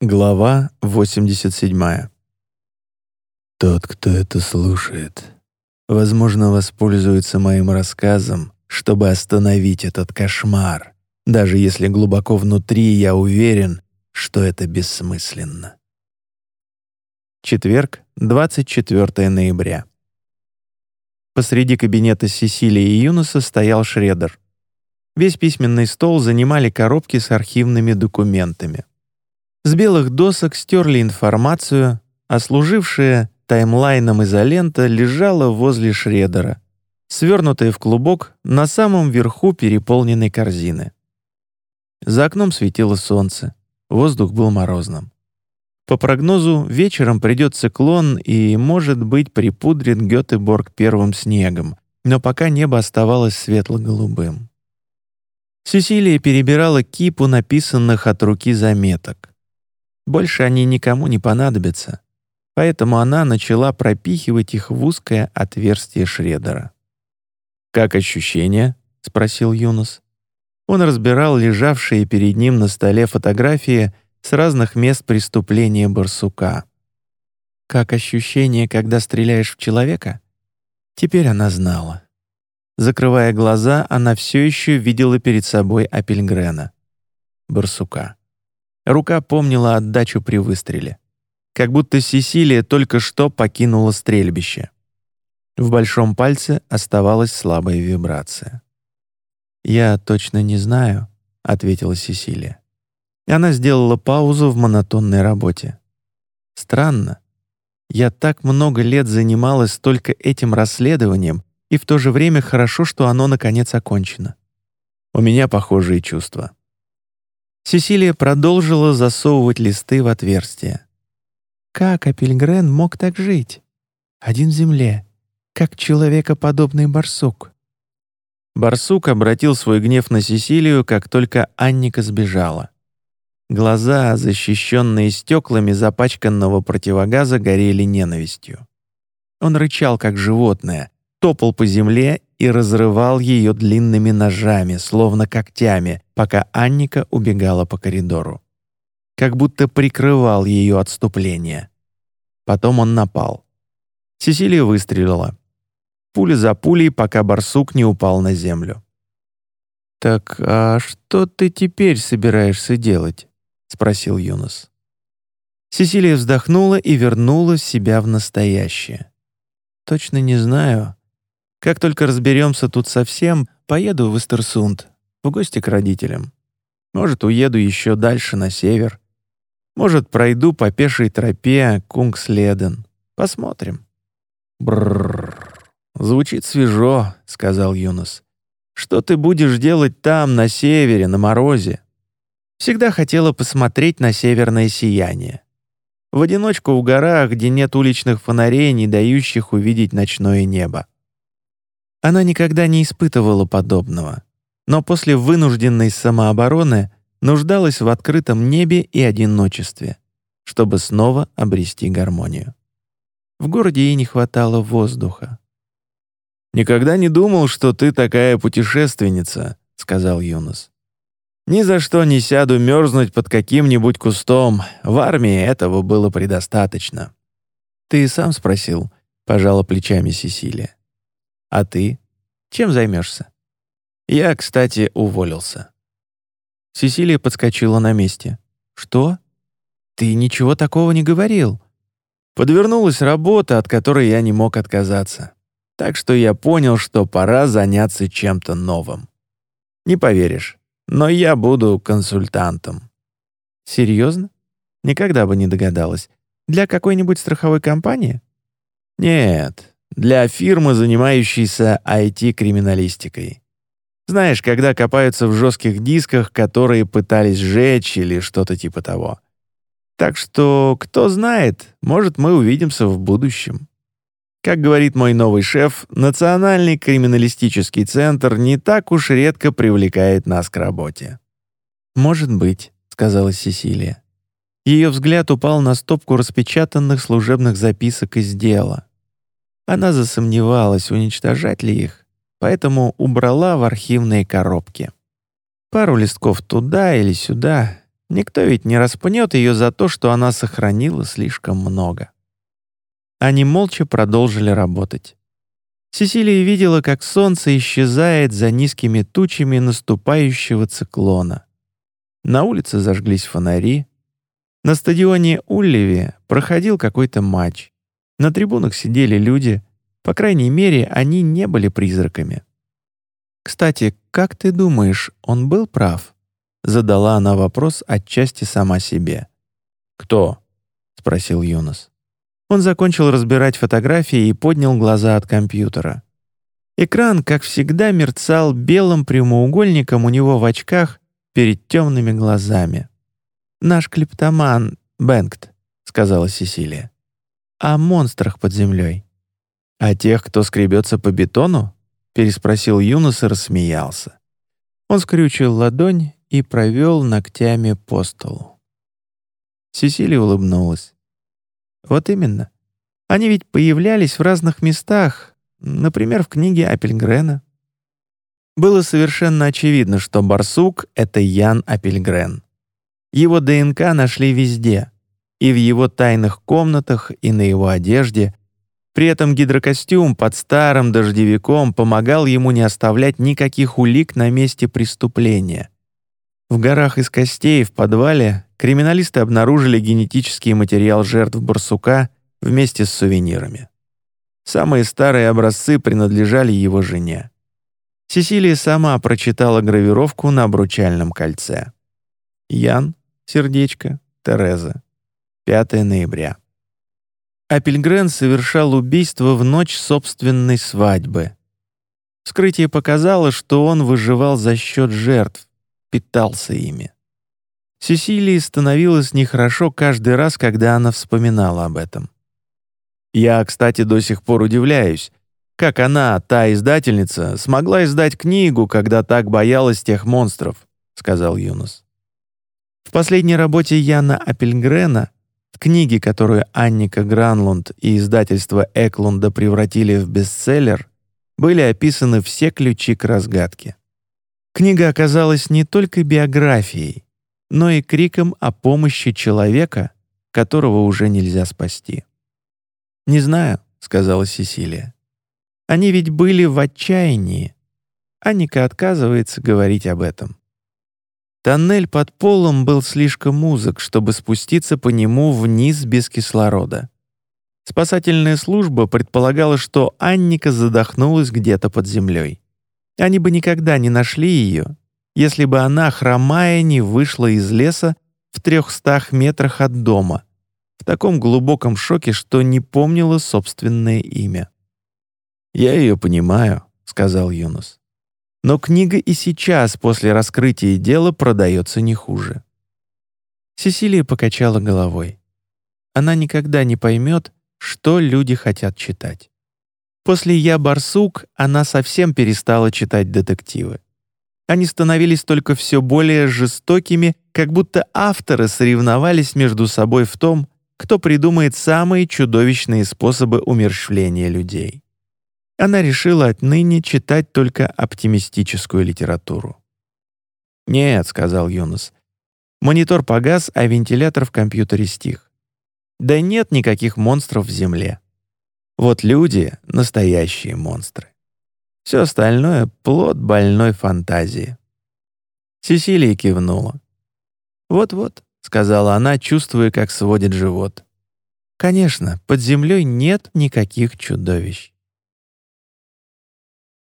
Глава 87. Тот, кто это слушает, возможно, воспользуется моим рассказом, чтобы остановить этот кошмар, даже если глубоко внутри я уверен, что это бессмысленно. Четверг, 24 ноября. Посреди кабинета Сесилии и Юноса стоял шредер. Весь письменный стол занимали коробки с архивными документами. С белых досок стерли информацию, а служившая таймлайном изолента лежала возле шредера, свернутая в клубок на самом верху переполненной корзины. За окном светило солнце, воздух был морозным. По прогнозу, вечером придет циклон и, может быть, припудрит Гетеборг первым снегом, но пока небо оставалось светло-голубым. Сесилия перебирала кипу написанных от руки заметок. Больше они никому не понадобятся, поэтому она начала пропихивать их в узкое отверстие шредера. «Как ощущения?» — спросил Юнус. Он разбирал лежавшие перед ним на столе фотографии с разных мест преступления барсука. Как ощущение, когда стреляешь в человека? Теперь она знала. Закрывая глаза, она все еще видела перед собой Апельгрена. Барсука. Рука помнила отдачу при выстреле. Как будто Сесилия только что покинула стрельбище. В большом пальце оставалась слабая вибрация. «Я точно не знаю», — ответила Сесилия. Она сделала паузу в монотонной работе. «Странно. Я так много лет занималась только этим расследованием, и в то же время хорошо, что оно наконец окончено. У меня похожие чувства. Сесилия продолжила засовывать листы в отверстие. Как Апельгрен мог так жить? Один в земле, как человекоподобный барсук. Барсук обратил свой гнев на Сесилию, как только Анника сбежала. Глаза, защищенные стеклами запачканного противогаза, горели ненавистью. Он рычал, как животное, топал по земле и разрывал ее длинными ножами, словно когтями, пока Анника убегала по коридору. Как будто прикрывал ее отступление. Потом он напал. Сесилия выстрелила. Пуля за пулей, пока барсук не упал на землю. «Так а что ты теперь собираешься делать?» — спросил Юнос. Сесилия вздохнула и вернула себя в настоящее. «Точно не знаю. Как только разберемся тут совсем, поеду в Истерсунд, в гости к родителям. Может, уеду еще дальше на север. Может, пройду по пешей тропе Кунгследен. Посмотрим. Бррр. Звучит свежо, сказал Юнос. Что ты будешь делать там, на севере, на морозе? Всегда хотела посмотреть на северное сияние. В одиночку в горах, где нет уличных фонарей, не дающих увидеть ночное небо. Она никогда не испытывала подобного, но после вынужденной самообороны нуждалась в открытом небе и одиночестве, чтобы снова обрести гармонию. В городе ей не хватало воздуха. «Никогда не думал, что ты такая путешественница», — сказал Юнос. «Ни за что не сяду мерзнуть под каким-нибудь кустом. В армии этого было предостаточно». «Ты сам спросил», — пожала плечами Сесилия. А ты? Чем займешься? Я, кстати, уволился. Сесилия подскочила на месте. Что? Ты ничего такого не говорил. Подвернулась работа, от которой я не мог отказаться. Так что я понял, что пора заняться чем-то новым. Не поверишь, но я буду консультантом. Серьезно? Никогда бы не догадалась. Для какой-нибудь страховой компании? Нет, для фирмы, занимающейся IT-криминалистикой. Знаешь, когда копаются в жестких дисках, которые пытались сжечь или что-то типа того. Так что, кто знает, может, мы увидимся в будущем. Как говорит мой новый шеф, Национальный криминалистический центр не так уж редко привлекает нас к работе. «Может быть», — сказала Сесилия. Ее взгляд упал на стопку распечатанных служебных записок из дела. Она засомневалась, уничтожать ли их, поэтому убрала в архивные коробки. Пару листков туда или сюда, Никто ведь не распнет ее за то, что она сохранила слишком много. Они молча продолжили работать. Сесилия видела, как солнце исчезает за низкими тучами наступающего циклона. На улице зажглись фонари. На стадионе Уллеви проходил какой-то матч. На трибунах сидели люди. По крайней мере, они не были призраками. «Кстати, как ты думаешь, он был прав?» Задала она вопрос отчасти сама себе. «Кто?» — спросил Юнос. Он закончил разбирать фотографии и поднял глаза от компьютера. Экран, как всегда, мерцал белым прямоугольником у него в очках перед темными глазами. «Наш клептоман Бенгт», — сказала Сесилия. «О монстрах под землей». «О тех, кто скребется по бетону?» — переспросил Юнос и рассмеялся. Он скрючил ладонь и провел ногтями по столу. Сесилия улыбнулась. Вот именно. Они ведь появлялись в разных местах, например, в книге Апельгрена. Было совершенно очевидно, что барсук — это Ян Апельгрен. Его ДНК нашли везде, и в его тайных комнатах, и на его одежде. При этом гидрокостюм под старым дождевиком помогал ему не оставлять никаких улик на месте преступления. В горах из костей в подвале криминалисты обнаружили генетический материал жертв барсука вместе с сувенирами. Самые старые образцы принадлежали его жене. Сесилия сама прочитала гравировку на обручальном кольце. Ян, сердечко, Тереза. 5 ноября. Апельгрен совершал убийство в ночь собственной свадьбы. Вскрытие показало, что он выживал за счет жертв, питался ими. Сесилии становилось нехорошо каждый раз, когда она вспоминала об этом. Я, кстати, до сих пор удивляюсь, как она, та издательница, смогла издать книгу, когда так боялась тех монстров, сказал Юнус. В последней работе Яна Апельгрена, в книге, которую Анника Гранлунд и издательство Эклунда превратили в бестселлер, были описаны все ключи к разгадке. Книга оказалась не только биографией, но и криком о помощи человека, которого уже нельзя спасти. «Не знаю», — сказала Сесилия. «Они ведь были в отчаянии». Анника отказывается говорить об этом. Тоннель под полом был слишком узок, чтобы спуститься по нему вниз без кислорода. Спасательная служба предполагала, что Анника задохнулась где-то под землей. Они бы никогда не нашли ее, если бы она, хромая, не вышла из леса в трехстах метрах от дома, в таком глубоком шоке, что не помнила собственное имя. «Я ее понимаю», — сказал Юнус. «Но книга и сейчас, после раскрытия дела, продается не хуже». Сесилия покачала головой. Она никогда не поймет, что люди хотят читать. После «Я барсук» она совсем перестала читать детективы. Они становились только все более жестокими, как будто авторы соревновались между собой в том, кто придумает самые чудовищные способы умерщвления людей. Она решила отныне читать только оптимистическую литературу. «Нет», — сказал Юнус. Монитор погас, а вентилятор в компьютере стих. «Да нет никаких монстров в Земле. Вот люди — настоящие монстры». Все остальное — плод больной фантазии. Сесилия кивнула. «Вот-вот», — сказала она, чувствуя, как сводит живот. «Конечно, под землей нет никаких чудовищ».